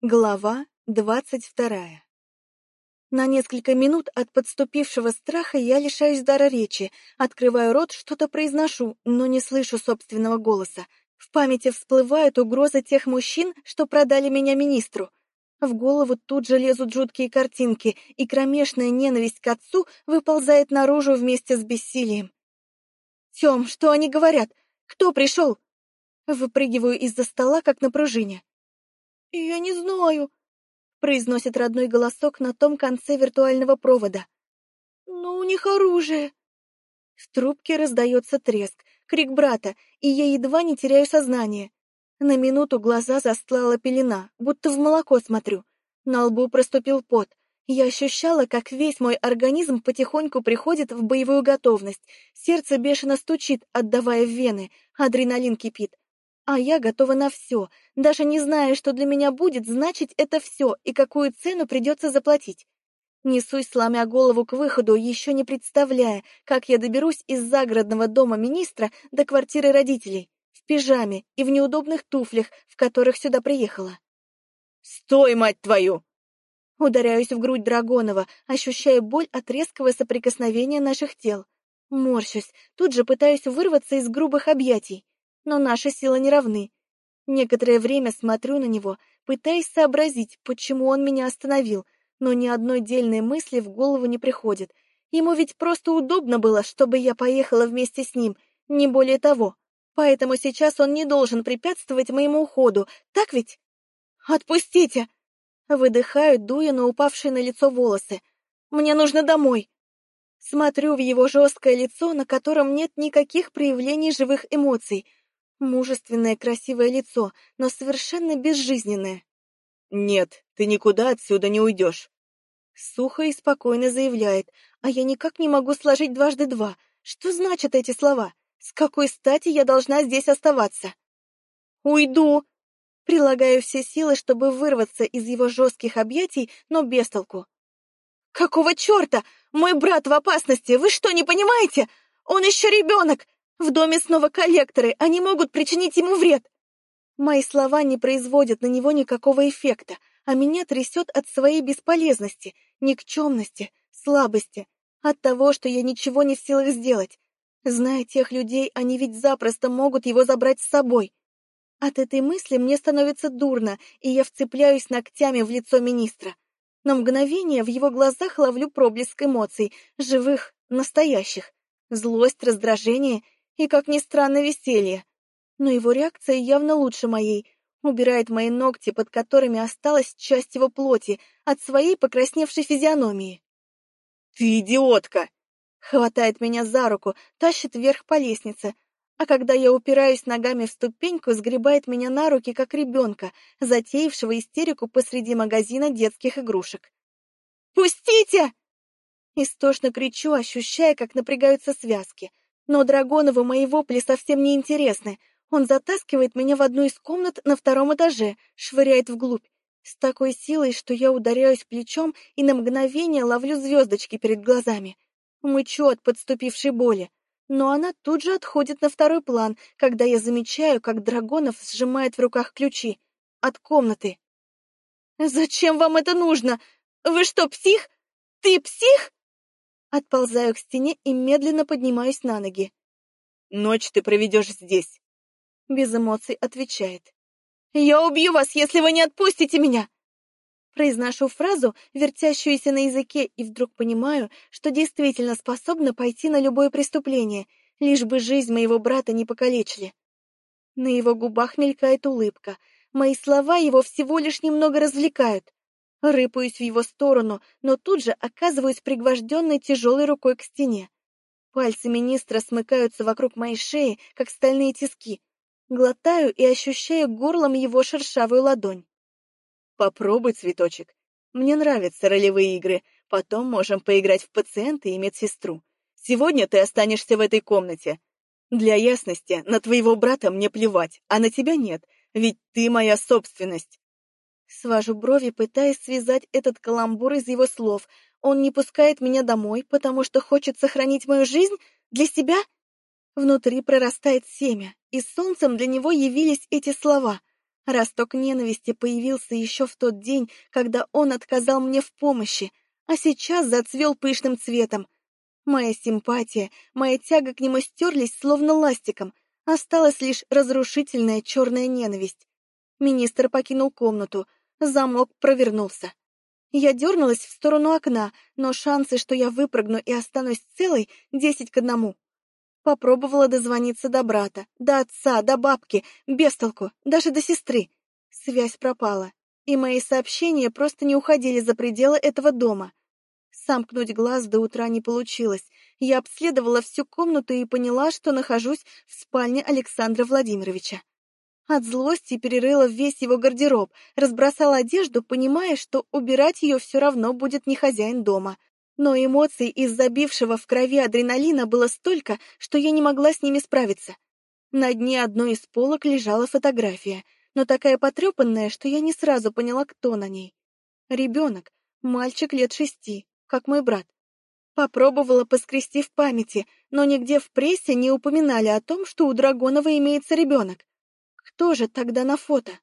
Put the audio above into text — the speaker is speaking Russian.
Глава двадцать вторая На несколько минут от подступившего страха я лишаюсь дара речи, открываю рот, что-то произношу, но не слышу собственного голоса. В памяти всплывают угрозы тех мужчин, что продали меня министру. В голову тут же лезут жуткие картинки, и кромешная ненависть к отцу выползает наружу вместе с бессилием. «Тем, что они говорят? Кто пришел?» Выпрыгиваю из-за стола, как на пружине. «Я не знаю», — произносит родной голосок на том конце виртуального провода. «Но у них оружие». В трубке раздается треск, крик брата, и я едва не теряю сознание. На минуту глаза застлала пелена, будто в молоко смотрю. На лбу проступил пот. Я ощущала, как весь мой организм потихоньку приходит в боевую готовность. Сердце бешено стучит, отдавая в вены, адреналин кипит. А я готова на все, даже не зная, что для меня будет значить это все и какую цену придется заплатить. Несусь, сломя голову к выходу, еще не представляя, как я доберусь из загородного дома министра до квартиры родителей, в пижаме и в неудобных туфлях, в которых сюда приехала. «Стой, мать твою!» Ударяюсь в грудь Драгонова, ощущая боль от резкого соприкосновения наших тел. Морщусь, тут же пытаюсь вырваться из грубых объятий но наши силы не равны. Некоторое время смотрю на него, пытаясь сообразить, почему он меня остановил, но ни одной дельной мысли в голову не приходит. Ему ведь просто удобно было, чтобы я поехала вместе с ним, не более того. Поэтому сейчас он не должен препятствовать моему уходу, так ведь? Отпустите! Выдыхаю, дуя на упавшие на лицо волосы. Мне нужно домой. Смотрю в его жесткое лицо, на котором нет никаких проявлений живых эмоций — Мужественное красивое лицо, но совершенно безжизненное. «Нет, ты никуда отсюда не уйдешь», — сухо и спокойно заявляет, а я никак не могу сложить дважды два. Что значат эти слова? С какой стати я должна здесь оставаться? «Уйду!» Прилагаю все силы, чтобы вырваться из его жестких объятий, но без толку. «Какого черта? Мой брат в опасности! Вы что, не понимаете? Он еще ребенок! В доме снова коллекторы, они могут причинить ему вред. Мои слова не производят на него никакого эффекта, а меня трясет от своей бесполезности, никчемности, слабости, от того, что я ничего не в силах сделать. Зная тех людей, они ведь запросто могут его забрать с собой. От этой мысли мне становится дурно, и я вцепляюсь ногтями в лицо министра. На мгновение в его глазах ловлю проблеск эмоций, живых, настоящих. Злость, раздражение и, как ни странно, веселье. Но его реакция явно лучше моей. Убирает мои ногти, под которыми осталась часть его плоти, от своей покрасневшей физиономии. «Ты идиотка!» Хватает меня за руку, тащит вверх по лестнице, а когда я упираюсь ногами в ступеньку, сгребает меня на руки, как ребенка, затеявшего истерику посреди магазина детских игрушек. «Пустите!» Истошно кричу, ощущая, как напрягаются связки. Но Драгонову мои вопли совсем не интересны. Он затаскивает меня в одну из комнат на втором этаже, швыряет вглубь. С такой силой, что я ударяюсь плечом и на мгновение ловлю звездочки перед глазами. Мычу от подступившей боли. Но она тут же отходит на второй план, когда я замечаю, как Драгонов сжимает в руках ключи. От комнаты. «Зачем вам это нужно? Вы что, псих? Ты псих?» Отползаю к стене и медленно поднимаюсь на ноги. «Ночь ты проведешь здесь», — без эмоций отвечает. «Я убью вас, если вы не отпустите меня!» Произношу фразу, вертящуюся на языке, и вдруг понимаю, что действительно способна пойти на любое преступление, лишь бы жизнь моего брата не покалечили. На его губах мелькает улыбка. Мои слова его всего лишь немного развлекают. Рыпаюсь в его сторону, но тут же оказываюсь пригвожденной тяжелой рукой к стене. Пальцы министра смыкаются вокруг моей шеи, как стальные тиски. Глотаю и ощущаю горлом его шершавую ладонь. «Попробуй, цветочек. Мне нравятся ролевые игры. Потом можем поиграть в пациента и медсестру. Сегодня ты останешься в этой комнате. Для ясности, на твоего брата мне плевать, а на тебя нет, ведь ты моя собственность. Свожу брови, пытаясь связать этот каламбур из его слов. Он не пускает меня домой, потому что хочет сохранить мою жизнь для себя? Внутри прорастает семя, и солнцем для него явились эти слова. Росток ненависти появился еще в тот день, когда он отказал мне в помощи, а сейчас зацвел пышным цветом. Моя симпатия, моя тяга к нему стерлись словно ластиком, осталась лишь разрушительная черная ненависть. Министр покинул комнату, замок провернулся. Я дернулась в сторону окна, но шансы, что я выпрыгну и останусь целой, десять к одному. Попробовала дозвониться до брата, до отца, до бабки, без толку, даже до сестры. Связь пропала, и мои сообщения просто не уходили за пределы этого дома. Сомкнуть глаз до утра не получилось. Я обследовала всю комнату и поняла, что нахожусь в спальне Александра Владимировича. От злости перерыла весь его гардероб, разбросала одежду, понимая, что убирать ее все равно будет не хозяин дома. Но эмоций из забившего в крови адреналина было столько, что я не могла с ними справиться. На дне одной из полок лежала фотография, но такая потрепанная, что я не сразу поняла, кто на ней. Ребенок, мальчик лет шести, как мой брат. Попробовала поскрести в памяти, но нигде в прессе не упоминали о том, что у Драгонова имеется ребенок. Кто же тогда на фото?